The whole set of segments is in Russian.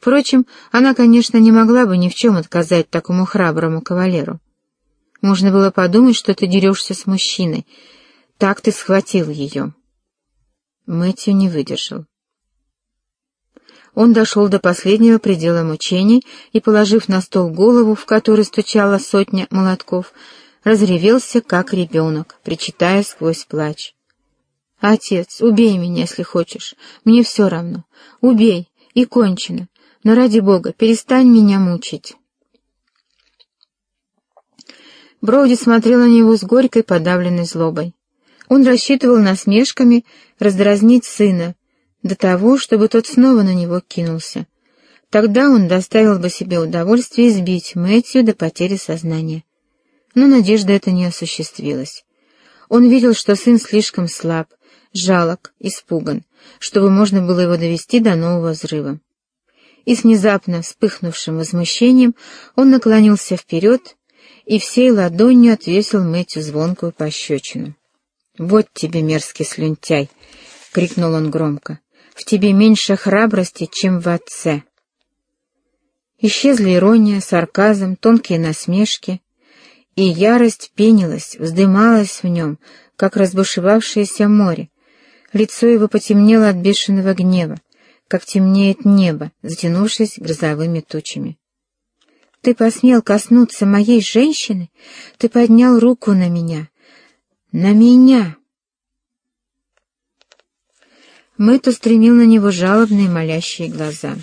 Впрочем, она, конечно, не могла бы ни в чем отказать такому храброму кавалеру. Можно было подумать, что ты дерешься с мужчиной. Так ты схватил ее. Мэтью не выдержал. Он дошел до последнего предела мучений и, положив на стол голову, в которой стучала сотня молотков, разревелся, как ребенок, причитая сквозь плач. «Отец, убей меня, если хочешь. Мне все равно. Убей, и кончено. Но ради Бога, перестань меня мучить». Броуди смотрел на него с горькой подавленной злобой. Он рассчитывал насмешками раздразнить сына, до того, чтобы тот снова на него кинулся. Тогда он доставил бы себе удовольствие избить Мэтью до потери сознания. Но надежда эта не осуществилась. Он видел, что сын слишком слаб, жалок, испуган, чтобы можно было его довести до нового взрыва. И с внезапно вспыхнувшим возмущением он наклонился вперед и всей ладонью отвесил Мэтью звонкую пощечину. «Вот тебе, мерзкий слюнтяй!» — крикнул он громко. «В тебе меньше храбрости, чем в отце!» Исчезли ирония, сарказм, тонкие насмешки, и ярость пенилась, вздымалась в нем, как разбушевавшееся море, Лицо его потемнело от бешеного гнева, как темнеет небо, затянувшись грозовыми тучами. «Ты посмел коснуться моей женщины? Ты поднял руку на меня! На меня!» Мэтт устремил на него жалобные молящие глаза.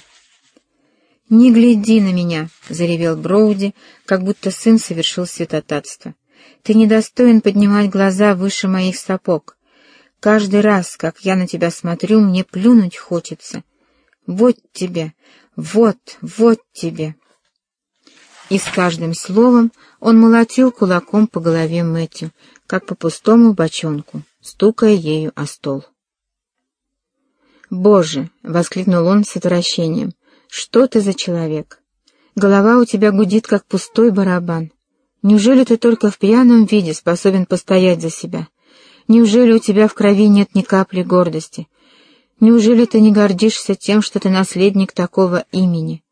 «Не гляди на меня!» — заревел Броуди, как будто сын совершил святотатство. «Ты недостоин поднимать глаза выше моих сапог. Каждый раз, как я на тебя смотрю, мне плюнуть хочется. Вот тебе, вот, вот тебе. И с каждым словом он молотил кулаком по голове Мэтью, как по пустому бочонку, стукая ею о стол. «Боже!» — воскликнул он с отвращением. «Что ты за человек? Голова у тебя гудит, как пустой барабан. Неужели ты только в пьяном виде способен постоять за себя?» Неужели у тебя в крови нет ни капли гордости? Неужели ты не гордишься тем, что ты наследник такого имени?»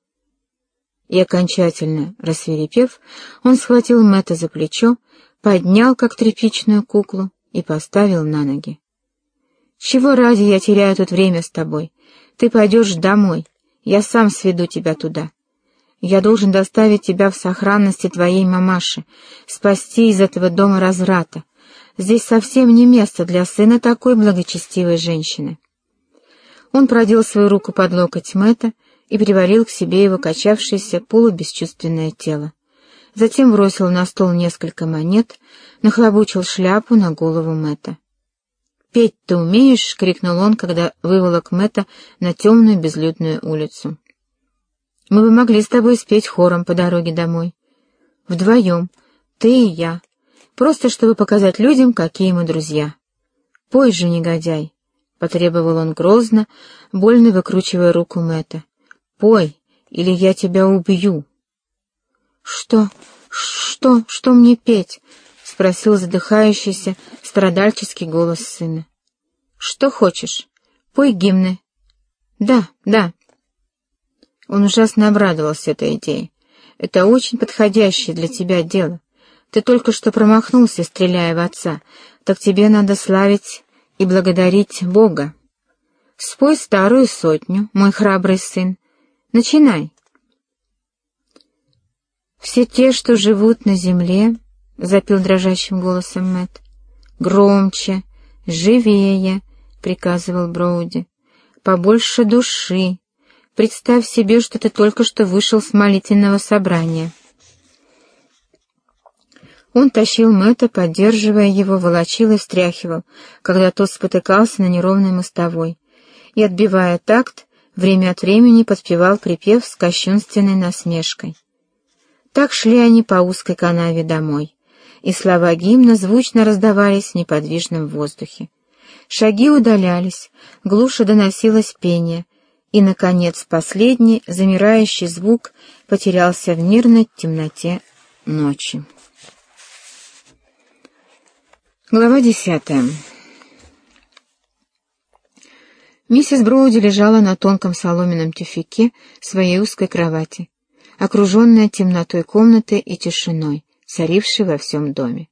И окончательно рассверепев, он схватил Мэтта за плечо, поднял, как тряпичную куклу, и поставил на ноги. «Чего ради я теряю тут время с тобой? Ты пойдешь домой, я сам сведу тебя туда. Я должен доставить тебя в сохранности твоей мамаши, спасти из этого дома разврата, Здесь совсем не место для сына такой благочестивой женщины. Он продел свою руку под локоть Мэтта и привалил к себе его качавшееся полубесчувственное тело. Затем бросил на стол несколько монет, нахлобучил шляпу на голову Мэтта. «Петь ты умеешь?» — крикнул он, когда выволок Мэтта на темную безлюдную улицу. «Мы бы могли с тобой спеть хором по дороге домой. Вдвоем, ты и я, просто чтобы показать людям, какие мы друзья. «Пой же, негодяй!» — потребовал он грозно, больно выкручивая руку Мэтта. «Пой, или я тебя убью!» «Что? Что? Что мне петь?» — спросил задыхающийся, страдальческий голос сына. «Что хочешь? Пой гимны». «Да, да». Он ужасно обрадовался этой идее. «Это очень подходящее для тебя дело. Ты только что промахнулся, стреляя в отца, так тебе надо славить и благодарить Бога. Спой старую сотню, мой храбрый сын. Начинай. Все те, что живут на земле, — запил дрожащим голосом Мэт. Громче, живее, — приказывал Броуди. Побольше души. Представь себе, что ты только что вышел с молитвенного собрания. Он тащил Мэтта, поддерживая его, волочил и встряхивал, когда тот спотыкался на неровной мостовой, и, отбивая такт, время от времени подпевал припев с кощунственной насмешкой. Так шли они по узкой канаве домой, и слова гимна звучно раздавались в неподвижном воздухе. Шаги удалялись, глуше доносилось пение, и, наконец, последний, замирающий звук потерялся в мирной темноте ночи. Глава десятая. Миссис Броуди лежала на тонком соломенном тюфяке своей узкой кровати, окруженная темнотой комнаты и тишиной, царившей во всем доме.